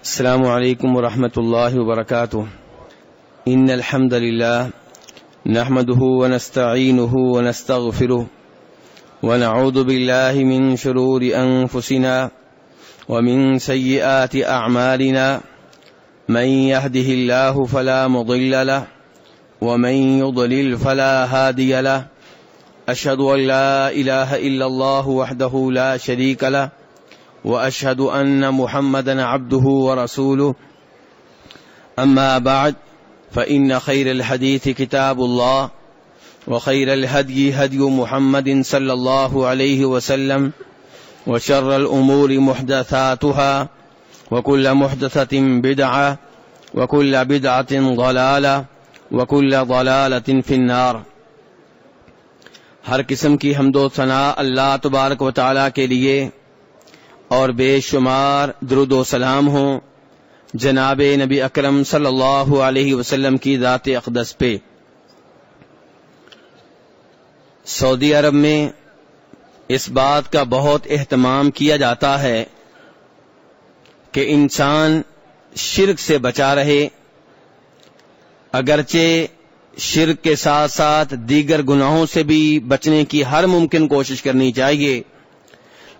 السلام عليكم ورحمة الله وبركاته. إن الحمد لله نحمده ونستعينه ونستغفره ونعوذ بالله من شرور أنفسنا ومن سيئات أعمالنا. من يهده الله فلا مضل له ومن يضلل فلا هادي له. أشهد أن لا إله إلا الله وحده لا شريك له وأشهد أن محمدا عبده ورسوله. أما بعد، فإن خير الحديث كتاب الله، وخير الهدي هدي محمد صلى الله عليه وسلم، وشر الأمور محدثاتها، وكل محدثة بدعة، وكل بدعة ضلالة، وكل ضلالة في النار. ہر قسم کی حمد و ثناء اللہ تبارک و تعالی کے لیے اور بے شمار درود و سلام ہوں جناب نبی اکرم صلی اللہ علیہ وسلم کی ذات اقدس پہ۔ سعودی عرب میں اس بات کا بہت اہتمام کیا جاتا ہے کہ انسان شرک سے بچا رہے، اگرچہ شرک کے ساتھ ساتھ دیگر گناہوں سے بھی بچنے کی ہر ممکن کوشش کرنی چاہیے۔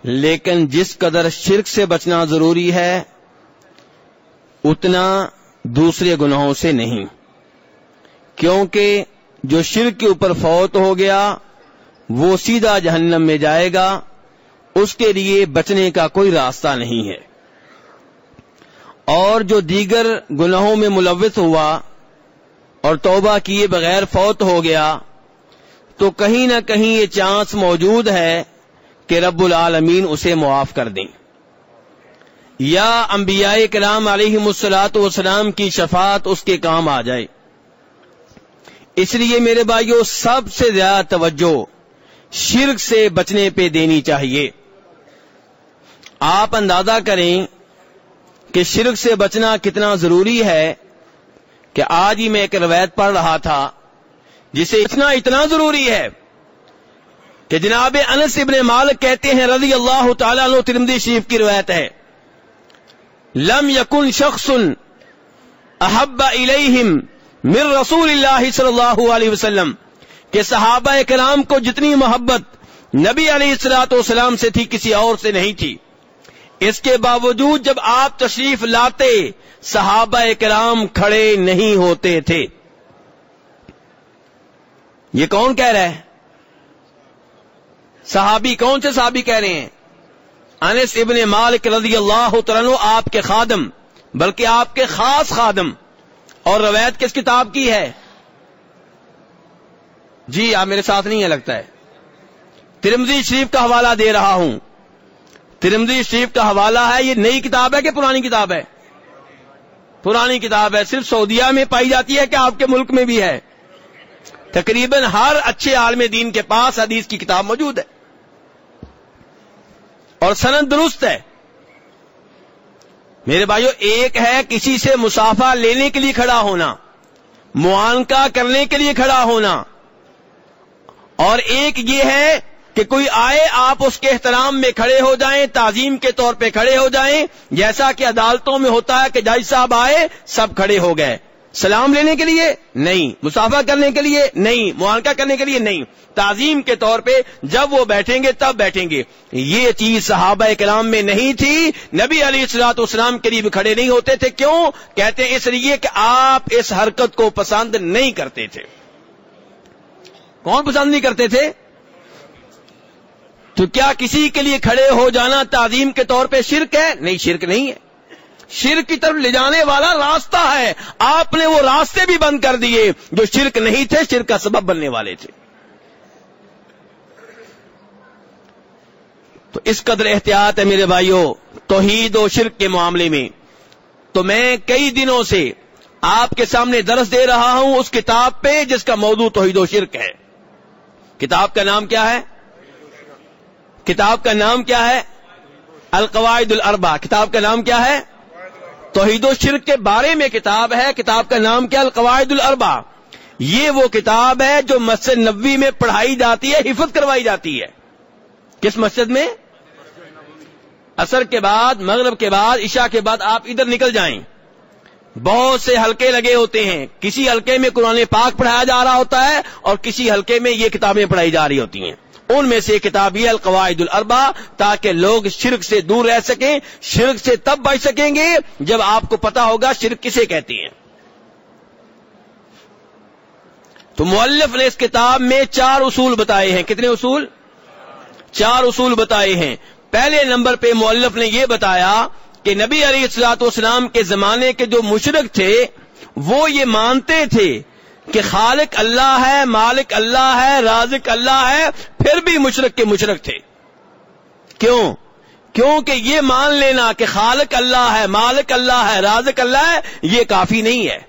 لیکن جس قدر شرک سے بچنا ضروری ہے، اتنا دوسرے گناہوں سے نہیں۔ کیونکہ جو شرک کے اوپر فوت ہو گیا، وہ سیدھا جہنم میں جائے گا، اس کے لیے بچنے کا کوئی راستہ نہیں ہے۔ اور جو دیگر گناہوں میں ملوث ہوا اور توبہ کیے بغیر فوت ہو گیا، تو کہیں نہ کہیں یہ چانس موجود ہے کہ رب العالمین اسے معاف کر دیں۔ یا انبیاء کرام علیہ مسلاط وسلام کی شفاعت اس کے کام آ جائے۔ اس لیے میرے بھائیوں سب سے زیادہ توجہ شرک سے بچنے پہ دینی چاہیے۔ آپ اندازہ کریں کہ شرک سے بچنا کتنا ضروری ہے کہ آج ہی میں ایک روایت پڑھ رہا تھا، جسے اتنا اتنا ضروری ہے کہ جناب انس ابن مالک کہتے ہیں رضی اللہ تعالیٰ عنہ ترمدی شریف کی روایت ہے۔ لم یکن شخص احب الیہم من رسول اللہ صلی اللہ علیہ وسلم، کہ صحابہ کرام کو جتنی محبت نبی علیہ السلاۃ والسلام سے تھی، کسی اور سے نہیں تھی۔ اس کے باوجود جب آپ تشریف لاتے، صحابہ کرام کھڑے نہیں ہوتے تھے۔ یہ کون کہہ رہا ہے؟ صحابی کون سے صحابی کہہ رہے ہیں؟ انس ابن مالک رضی اللہ عنہ آپ کے خادم، بلکہ آپ کے خاص خادم۔ اور روایت کس کتاب کی ہے؟ جی آپ میرے ساتھ نہیں ہے لگتا ہے۔ ترمزی شریف کا حوالہ دے رہا ہوں۔ ترمزی شریف کا حوالہ ہے، یہ نئی کتاب ہے کہ پرانی کتاب ہے؟ پرانی کتاب ہے، صرف سعودیہ میں پائی جاتی ہے کہ آپ کے ملک میں بھی ہے۔ تقریباً ہر اچھے عالم دین کے پاس حدیث کی کتاب موجود ہے۔ اور سند درست ہے۔ میرے بھائیو، ایک ہے کسی سے مسافہ لینے کے لیے کھڑا ہونا معانکہ کرنے کے لیے کھڑا ہونا۔ اور ایک یہ ہے کہ کوئی آئے، آپ اس کے احترام میں کھڑے ہو جائیں، تعظیم کے طور پہ کھڑے ہو جائیں۔ جیسا کہ عدالتوں میں ہوتا ہے کہ جج صاحب آئے، سب کھڑے ہو گئے۔ سلام لینے کے لیے نہیں، مسافہ کرنے کے لیے نہیں معانکہ کرنے کے لیے نہیں۔ تعظیم کے طور پہ جب وہ بیٹھیں گے تب بیٹھیں گے۔ یہ چیز صحابہ کلام میں نہیں تھی۔ نبی علی السلاط اسلام کے لیے بھی کھڑے نہیں ہوتے تھے۔ کیوں؟ کہتے ہیں اس لیے کہ آپ اس حرکت کو پسند نہیں کرتے تھے۔ کون پسند نہیں کرتے تھے؟ تو کیا کسی کے لیے کھڑے ہو جانا تعظیم کے طور پہ شرک ہے؟ نہیں، شرک نہیں ہے۔ شرک کی طرف لے جانے والا راستہ ہے۔ آپ نے وہ راستے بھی بند کر دیے جو شرک نہیں تھے، شرک کا سبب بننے والے تھے۔ تو اس قدر احتیاط ہے میرے بھائیوں، توحید و شرک کے معاملے میں۔ تو میں کئی دنوں سے آپ کے سامنے درس دے رہا ہوں اس کتاب پہ جس کا موضوع توحید و شرک ہے۔ کتاب کا نام کیا ہے؟ کتاب کا نام کیا ہے؟ القواعد الاربع کتاب کا نام کیا ہے؟ توحید و شرک کے بارے میں کتاب ہے۔ کتاب کا نام کیا؟ القواعد الاربع۔ یہ وہ کتاب ہے جو مسجد نبوی میں پڑھائی جاتی ہے، حفظ کروائی جاتی ہے۔ کس مسجد میں؟ اثر کے بعد، مغرب کے بعد، عشاء کے بعد آپ ادھر نکل جائیں۔ بہت سے حلقے لگے ہوتے ہیں۔ کسی حلقے میں قرآن پاک پڑھایا جا رہا ہوتا ہے اور کسی حلقے میں یہ کتابیں پڑھائی جا رہی ہوتی ہیں۔ ان میں سے کتاب یہ القواعد الاربع تاکہ لوگ شرک سے دور رہ سکیں، شرک سے تب بچ سکیں گے جب آپ کو پتا ہوگا شرک کسے کہتی ہیں۔ تو مؤلف نے اس کتاب میں چار اصول بتائے ہیں۔ کتنے اصول؟ چار اصول بتائے ہیں۔ پہلے نمبر پہ مؤلف نے یہ بتایا کہ نبی علی السلاط اسلام کے زمانے کے جو مشرق تھے، وہ یہ مانتے تھے کہ خالق اللہ ہے، مالک اللہ ہے، رازق اللہ ہے پھر بھی مشرق کے مشرق تھے۔ کیوں؟ کیونکہ یہ مان لینا کہ خالق اللہ ہے، مالک اللہ ہے، رازق اللہ ہے، یہ کافی نہیں ہے۔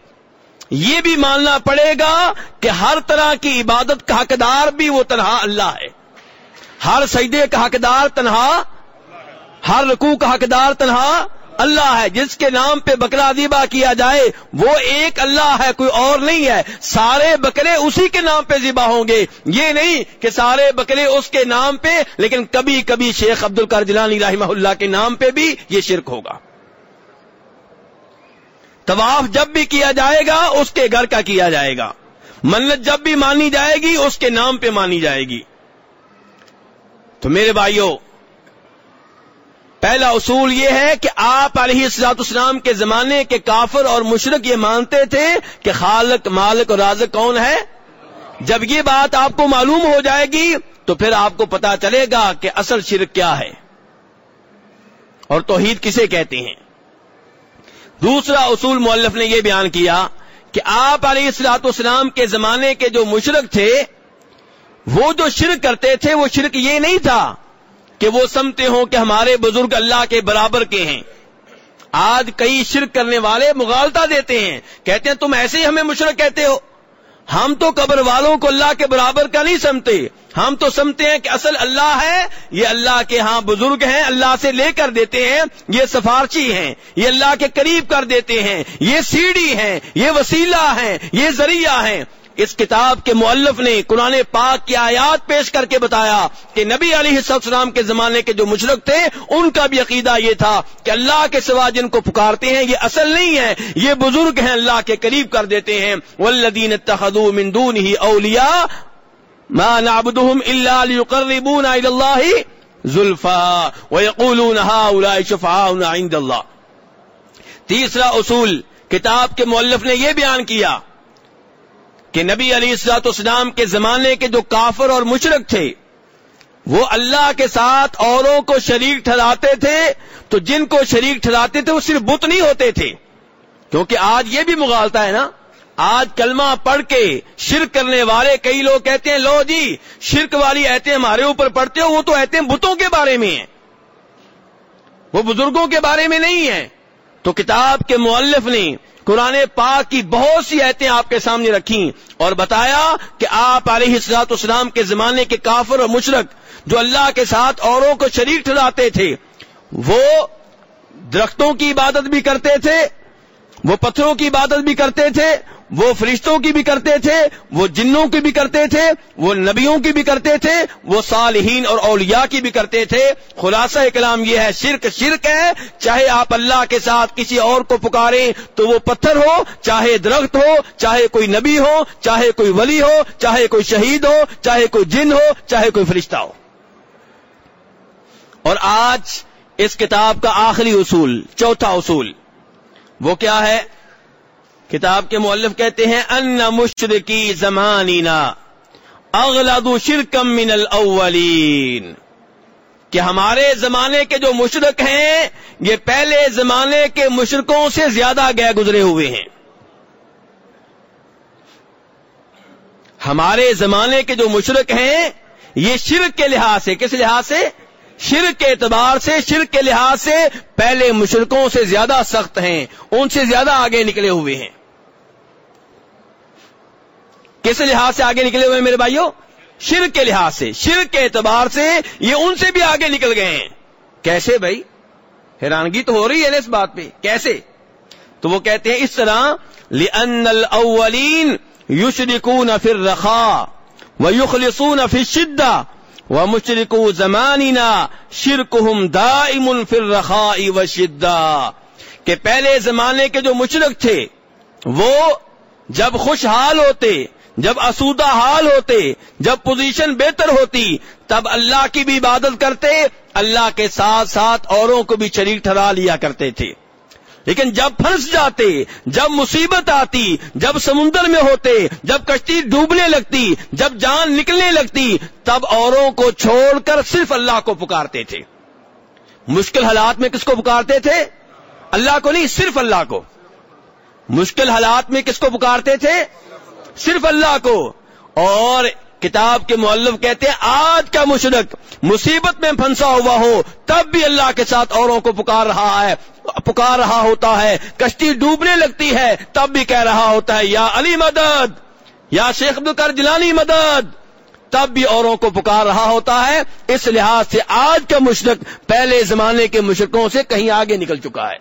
یہ بھی ماننا پڑے گا کہ ہر طرح کی عبادت کا حقدار بھی وہ تنہا اللہ ہے۔ ہر سجدے کا حقدار تنہا، ہر رکوع کا حقدار تنہا اللہ ہے، جس کے نام پہ بکرا دیبا کیا جائے، وہ ایک اللہ ہے، کوئی اور نہیں ہے۔ سارے بکرے اسی کے نام پہ ذبح ہوں گے۔ یہ نہیں کہ سارے بکرے اس کے نام پہ، لیکن کبھی کبھی شیخ عبد القر جلانی رحمہ اللہ کے نام پہ بھی یہ شرک ہوگا۔ طواف جب بھی کیا جائے گا، اس کے گھر کا کیا جائے گا۔ منت جب بھی مانی جائے گی، اس کے نام پہ مانی جائے گی۔ تو میرے بھائیوں پہلا اصول یہ ہے کہ آپ علیہ السلاط اسلام کے زمانے کے کافر اور مشرق یہ مانتے تھے کہ خالق، مالک اور رازق کون ہے؟ جب یہ بات آپ کو معلوم ہو جائے گی تو پھر آپ کو پتا چلے گا کہ اصل شرک کیا ہے۔ اور توحید کسے کہتے ہیں؟ دوسرا اصول مولف نے یہ بیان کیا کہ آپ علیہ السلاط اسلام کے زمانے کے جو مشرق تھے، وہ جو شرک کرتے تھے، وہ شرک یہ نہیں تھا کہ وہ سمتے ہوں کہ ہمارے بزرگ اللہ کے برابر کے ہیں۔ آج کئی شرک کرنے والے مغالتا دیتے ہیں۔ کہتے ہیں تم ایسے ہی ہمیں مشرق کہتے ہو۔ ہم تو قبر والوں کو اللہ کے برابر کا نہیں سمتے ہم تو سمتے ہیں کہ اصل اللہ ہے۔ یہ اللہ کے ہاں بزرگ ہیں، اللہ سے لے کر دیتے ہیں۔ یہ سفارچی ہیں۔ یہ اللہ کے قریب کر دیتے ہیں۔ یہ سیڑھی ہیں۔ یہ وسیلہ ہیں۔ یہ ذریعہ ہیں۔ اس کتاب کے مؤلف نے قرآن پاک کی آیات پیش کر کے بتایا کہ نبی علیہ السلام کے زمانے کے جو مشرق تھے، ان کا بھی عقیدہ یہ تھا کہ اللہ کے سوا جن کو پکارتے ہیں، یہ اصل نہیں ہے یہ بزرگ ہیں، اللہ کے قریب کر دیتے ہیں۔ والذین اتخذوا من دونه اولیاء ما نعبدهم الا ليقربونا الى الله زلفا ويقولون هؤلاء شفعاؤنا عند الله۔ تیسرا اصول، کتاب کے مؤلف نے یہ بیان کیا کہ نبی علی السلاط اسلام کے زمانے کے جو کافر اور مشرق تھے، وہ اللہ کے ساتھ اوروں کو شریک ٹھہراتے تھے، تو جن کو شریک ٹھہراتے تھے، وہ صرف بت نہیں ہوتے تھے۔ کیونکہ آج یہ بھی مغالتا ہے نا، آج کلمہ پڑھ کے شرک کرنے والے کئی لوگ کہتے ہیں، لو جی شرک والی ایتے ہمارے اوپر پڑھتے ہو، وہ تو ایتے بتوں کے بارے میں ہیں۔ وہ بزرگوں کے بارے میں نہیں ہے تو کتاب کے مؤلف نے قرآن پاک کی بہت سی ایتیں آپ کے سامنے رکھی اور بتایا کہ آپ علیہ السلاط اسلام کے زمانے کے کافر اور مشرق جو اللہ کے ساتھ اوروں کو شریک ٹھہراتے تھے، وہ درختوں کی عبادت بھی کرتے تھے، وہ پتھروں کی عبادت بھی کرتے تھے وہ فرشتوں کی بھی کرتے تھے، وہ جنوں کی بھی کرتے تھے، وہ نبیوں کی بھی کرتے تھے، وہ صالحین اور اولیاء کی بھی کرتے تھے۔ خلاصہ کلام یہ ہے، شرک شرک ہے۔ چاہے آپ اللہ کے ساتھ کسی اور کو پکاریں تو وہ پتھر ہو، چاہے درخت ہو، چاہے کوئی نبی ہو، چاہے کوئی ولی ہو، چاہے کوئی شہید ہو، چاہے کوئی جن ہو، چاہے کوئی فرشتہ ہو۔ اور آج اس کتاب کا آخری اصول، چوتھا اصول، وہ کیا ہے؟ کتاب کے مؤلف کہتے ہیں، ان مشرقی زمانینا اغلد شرکم من الاولین. کہ ہمارے زمانے کے جو مشرق ہیں، یہ پہلے زمانے کے مشرقوں سے زیادہ گئے گزرے ہوئے ہیں۔ ہمارے زمانے کے جو مشرق ہیں، یہ شرک کے لحاظ سے، کس لحاظ سے؟ شرک کے اعتبار سے، شرک کے لحاظ سے پہلے مشرقوں سے زیادہ سخت ہیں، ان سے زیادہ آگے نکلے ہوئے ہیں۔ کس لحاظ سے آگے نکلے ہوئے میرے بھائیوں؟ شرک کے لحاظ سے، شرک کے اعتبار سے یہ ان سے بھی آگے نکل گئے ہیں۔ کیسے بھائی؟ حیرانگی تو ہو رہی ہے نا اس بات پہ۔ کیسے؟ تو وہ کہتے ہیں اس طرح، لأن الاولین یشرکون فی الرخاء ویخلصون فی الشدہ و مشرق زمانینا شرک ہم دا فر رخا کہ پہلے زمانے کے جو مشرق تھے، وہ جب خوشحال ہوتے جب اسودہ حال ہوتے، جب پوزیشن بہتر ہوتی، تب اللہ کی بھی عبادت کرتے، اللہ کے ساتھ ساتھ اوروں کو بھی شریک ٹھہرا لیا کرتے تھے۔ لیکن جب پھنس جاتے، جب مصیبت آتی، جب سمندر میں ہوتے، جب کشتی ڈوبنے لگتی، جب جان نکلنے لگتی، تب اوروں کو چھوڑ کر صرف اللہ کو پکارتے تھے۔ مشکل حالات میں کس کو پکارتے تھے؟ اللہ کو نہیں، صرف اللہ کو۔ مشکل حالات میں کس کو پکارتے تھے؟ صرف اللہ کو۔ اور کتاب کے مولف کہتے ہیں، آج کا مشرق مصیبت میں پھنسا ہوا ہو، تب بھی اللہ کے ساتھ اوروں کو پکار رہا ہے، پکار رہا ہوتا ہے، کشتی ڈوبنے لگتی ہے، تب بھی کہہ رہا ہوتا ہے، یا علی مدد، یا شیخ القر جلانی مدد۔ تب بھی اوروں کو پکار رہا ہوتا ہے۔ اس لحاظ سے آج کا مشرق پہلے زمانے کے مشرقوں سے کہیں آگے نکل چکا ہے۔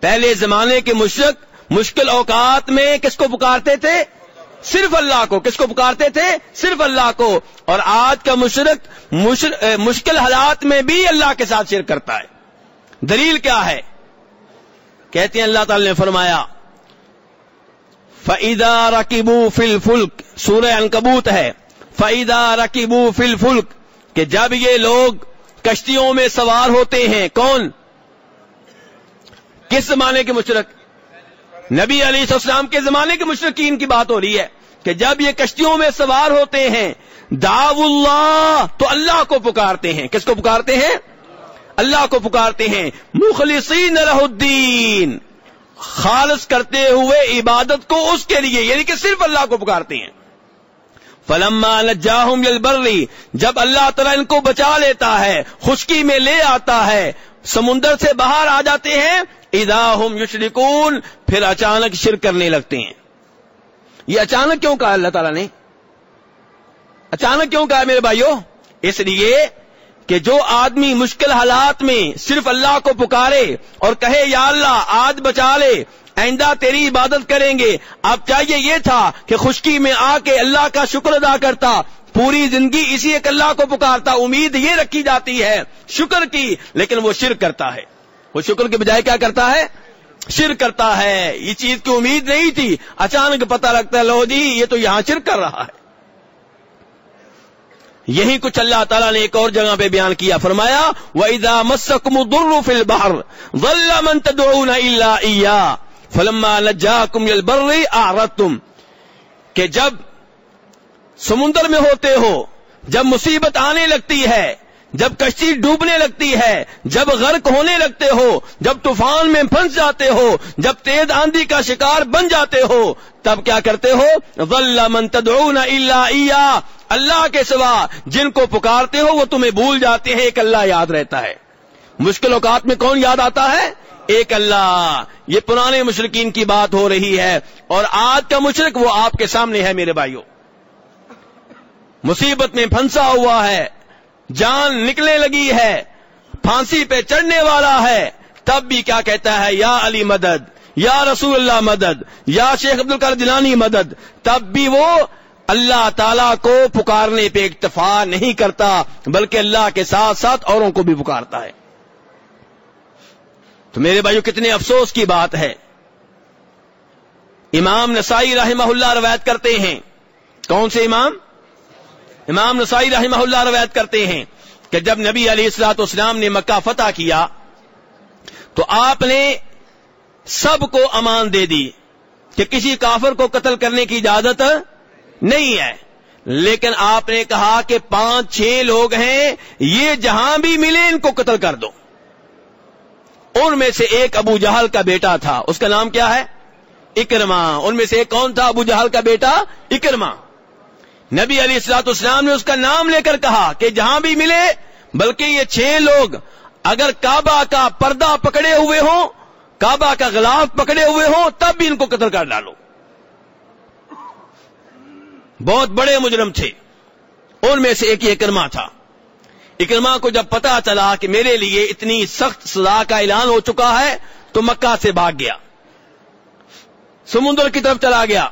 پہلے زمانے کے مشرق مشکل اوقات میں کس کو پکارتے تھے؟ صرف اللہ کو. کس کو پکارتے تھے؟ صرف اللہ کو. اور آج کا مشرق مشکل حالات میں بھی اللہ کے ساتھ شرک کرتا ہے. دلیل کیا ہے؟ کہتے ہیں اللہ تعالی نے فرمایا فعیدہ رقیبو فل فلک سورہ انکبوت ہے فعیدہ رقیبو فل فلک کہ جب یہ لوگ کشتیوں میں سوار ہوتے ہیں، کون؟ کس زمانے کے مشرق؟ نبی علی السلام کے زمانے کے مشرقین کی بات ہو رہی ہے کہ جب یہ کشتیوں میں سوار ہوتے ہیں داو اللہ، تو اللہ کو پکارتے ہیں۔ کس کو پکارتے ہیں؟ اللہ کو پکارتے ہیں۔ مخلصین رہ الدین، خالص کرتے ہوئے عبادت کو اس کے لیے یعنی کہ صرف اللہ کو پکارتے ہیں۔ فلما نجاہم یلبری جب اللہ تعالیٰ ان کو بچا لیتا ہے، خشکی میں لے آتا ہے، سمندر سے باہر آ جاتے ہیں ادا ہم یشرکون، پھر اچانک شرک کرنے لگتے ہیں۔ یہ اچانک کیوں کہا اللہ تعالیٰ نے؟ اچانک کیوں کہا میرے بھائیوں اس لیے کہ جو آدمی مشکل حالات میں صرف اللہ کو پکارے اور کہے، یا اللہ آج بچا لے، آئندہ تیری عبادت کریں گے۔ اب چاہیے یہ تھا کہ خشکی میں آ کے اللہ کا شکر ادا کرتا، پوری زندگی اسی ایک اللہ کو پکارتا۔ امید یہ رکھی جاتی ہے شکر کی، لیکن وہ شرک کرتا ہے۔ وہ شکر کے بجائے کیا کرتا ہے؟ شرک کرتا ہے۔ یہ چیز کی امید نہیں تھی۔ اچانک پتہ لگتا ہے، لو جی یہ تو یہاں شرک کر رہا ہے۔ یہی کچھ اللہ تعالیٰ نے ایک اور جگہ پہ بیان کیا۔ فرمایا، وَإِذَا مَسَّكُمُ الضُّرُّ فِي الْبَحْرِ ظَلَّ مَن تَدْعُونَ إِلَّا إِيَّا فَلَمَّا نَجَّاكُمْ لِلْبَرِّ أَعْرَضْتُمْ۔ کہ جب سمندر میں ہوتے ہو، جب مصیبت آنے لگتی ہے جب کشتی ڈوبنے لگتی ہے، جب غرق ہونے لگتے ہو، جب طوفان میں پھنس جاتے ہو، جب تیز آندھی کا شکار بن جاتے ہو، تب کیا کرتے ہو؟ من تدعون الا ایا، اللہ کے سوا جن کو پکارتے ہو وہ تمہیں بھول جاتے ہیں، ایک اللہ یاد رہتا ہے۔ مشکل اوقات میں کون یاد آتا ہے؟ ایک اللہ۔ یہ پرانے مشرقین کی بات ہو رہی ہے، اور آج کا مشرق وہ آپ کے سامنے ہے میرے بھائیوں۔ مصیبت میں پھنسا ہوا ہے۔ جان نکلنے لگی ہے، پھانسی پہ چڑھنے والا ہے۔ تب بھی کیا کہتا ہے، یا علی مدد، یا رسول اللہ مدد، یا شیخ عبد القر جلانی مدد۔ تب بھی وہ اللہ تعالی کو پکارنے پہ اکتفا نہیں کرتا، بلکہ اللہ کے ساتھ ساتھ اوروں کو بھی پکارتا ہے۔ تو میرے بھائیو، کتنے افسوس کی بات ہے۔ امام نسائی رحمہ اللہ روایت کرتے ہیں۔ کون سے امام؟ امام نسائی رحمہ اللہ روایت کرتے ہیں کہ جب نبی علیہ السلاط اسلام نے مکہ فتح کیا تو آپ نے سب کو امان دے دی کہ کسی کافر کو قتل کرنے کی اجازت نہیں ہے۔ لیکن آپ نے کہا کہ پانچ چھ لوگ ہیں، یہ جہاں بھی ملے ان کو قتل کر دو۔ ان میں سے ایک ابو جہل کا بیٹا تھا، اس کا نام کیا ہے؟ اکرما ان میں سے ایک کون تھا ابو جہل کا بیٹا؟ اکرما نبی علی السلاط اسلام نے اس کا نام لے کر کہا کہ جہاں بھی ملے، بلکہ یہ چھ لوگ اگر کعبہ کا پردہ پکڑے ہوئے ہوں، کعبہ کا غلاف پکڑے ہوئے ہوں، تب بھی ان کو قتل کر ڈالو۔ بہت بڑے مجرم تھے۔ ان میں سے ایک یہ اکرما تھا۔ اکرما کو جب پتا چلا کہ میرے لیے اتنی سخت سزا کا اعلان ہو چکا ہے، تو مکہ سے بھاگ گیا۔ سمندر کی طرف چلا گیا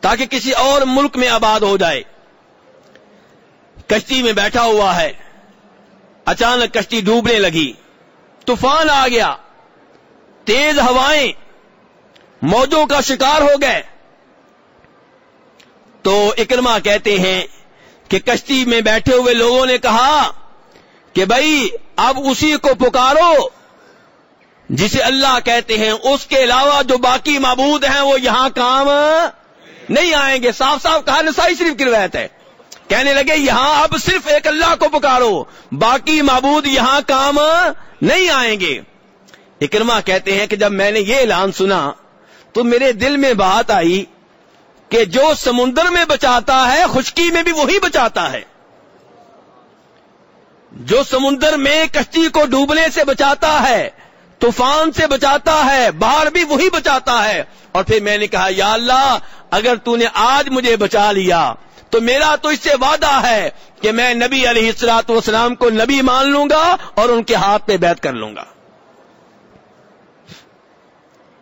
تاکہ کسی اور ملک میں آباد ہو جائے۔ کشتی میں بیٹھا ہوا ہے۔ اچانک کشتی ڈوبنے لگی۔ طوفان آ گیا۔ تیز ہوائیں موجوں کا شکار ہو گئے۔ تو اکرما کہتے ہیں کہ کشتی میں بیٹھے ہوئے لوگوں نے کہا کہ بھائی اب اسی کو پکارو۔ جسے اللہ کہتے ہیں اس کے علاوہ جو باقی معبود ہیں وہ یہاں کام نہیں آئیں گے۔ صاف صاف کہا، نسائی شریف کی روایت ہے۔ کہنے لگے، یہاں اب صرف ایک اللہ کو پکارو، باقی معبود یہاں کام نہیں آئیں گے۔ اکرما کہتے ہیں کہ جب میں نے یہ اعلان سنا، تو میرے دل میں بات آئی کہ جو سمندر میں بچاتا ہے، خشکی میں بھی وہی بچاتا ہے۔ جو سمندر میں کشتی کو ڈوبنے سے بچاتا ہے، طوفان سے بچاتا ہے باہر بھی وہی بچاتا ہے۔ اور پھر میں نے کہا، یا اللہ، اگر تو نے آج مجھے بچا لیا تو میرا تو اس سے وعدہ ہے کہ میں نبی علیہ السلاط والسلام کو نبی مان لوں گا اور ان کے ہاتھ پہ بیت کر لوں گا۔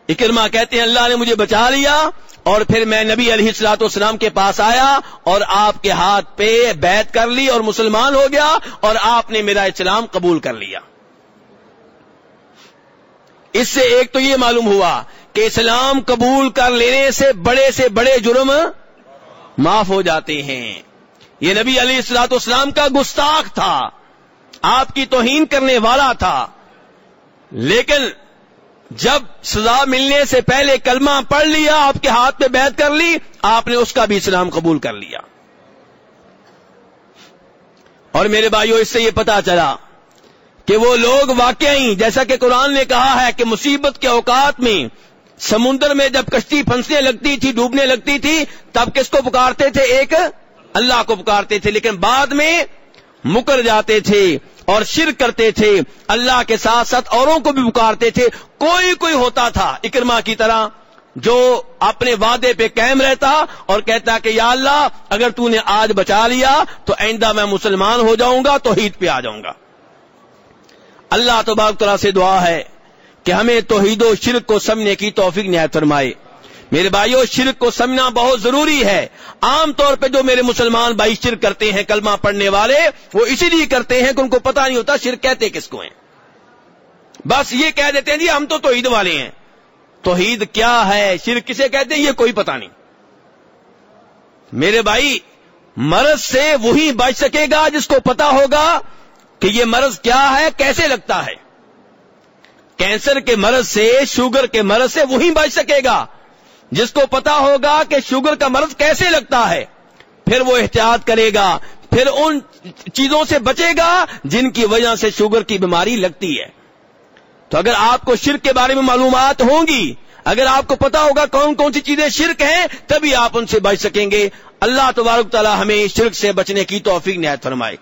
اکرما کہتے ہیں، اللہ نے مجھے بچا لیا اور پھر میں نبی علیہ السلاط والسلام کے پاس آیا اور آپ کے ہاتھ پہ بیت کر لی اور مسلمان ہو گیا اور آپ نے میرا اسلام قبول کر لیا۔ اس سے ایک تو یہ معلوم ہوا کہ اسلام قبول کر لینے سے بڑے سے بڑے جرم معاف ہو جاتے ہیں۔ یہ نبی علی السلاط اسلام کا گستاخ تھا۔ آپ کی توہین کرنے والا تھا۔ لیکن جب سزا ملنے سے پہلے کلمہ پڑھ لیا، آپ کے ہاتھ پہ بیت کر لی، آپ نے اس کا بھی اسلام قبول کر لیا۔ اور میرے بھائیوں اس سے یہ پتا چلا کہ وہ لوگ واقعی، جیسا کہ قرآن نے کہا ہے کہ مصیبت کے اوقات میں سمندر میں جب کشتی پھنسنے لگتی تھی، ڈوبنے لگتی تھی، تب کس کو پکارتے تھے؟ ایک اللہ کو پکارتے تھے، لیکن بعد میں مکر جاتے تھے اور شرک کرتے تھے۔ اللہ کے ساتھ ساتھ اوروں کو بھی پکارتے تھے۔ کوئی کوئی ہوتا تھا اکرما کی طرح جو اپنے وعدے پہ قائم رہتا اور کہتا کہ یا اللہ، اگر تو نے آج بچا لیا تو آئندہ میں مسلمان ہو جاؤں گا تو عید پہ آ جاؤں گا۔ اللہ تبارک تعالیٰ سے دعا ہے۔ کہ ہمیں توحید و شرک کو سمجھنے کی توفیق نہایت فرمائے۔ میرے بھائیوں شرک کو سمجھنا بہت ضروری ہے۔ عام طور پہ جو میرے مسلمان بھائی شرک کرتے ہیں، کلمہ پڑھنے والے، وہ اسی لیے کرتے ہیں کہ ان کو پتا نہیں ہوتا شرک کہتے کس کو ہیں۔ بس یہ کہہ دیتے ہیں جی ہم تو توحید والے ہیں۔ توحید کیا ہے؟ شرک کسے کہتے ہیں؟ یہ کوئی پتا نہیں۔ میرے بھائی، مرض سے وہی بچ سکے گا جس کو پتا ہوگا کہ یہ مرض کیا ہے، کیسے لگتا ہے۔ کینسر کے مرض سے، شوگر کے مرض سے وہی بچ سکے گا۔ جس کو پتا ہوگا کہ شوگر کا مرض کیسے لگتا ہے، پھر وہ احتیاط کرے گا۔ پھر ان چیزوں سے بچے گا جن کی وجہ سے شوگر کی بیماری لگتی ہے۔ تو اگر آپ کو شرک کے بارے میں معلومات ہوں گی، اگر آپ کو پتا ہوگا کون کون سی چیزیں شرک ہیں، تبھی آپ ان سے بچ سکیں گے۔ اللہ تبارک تعالی ہمیں شرک سے بچنے کی توفیق نہایت فرمائے۔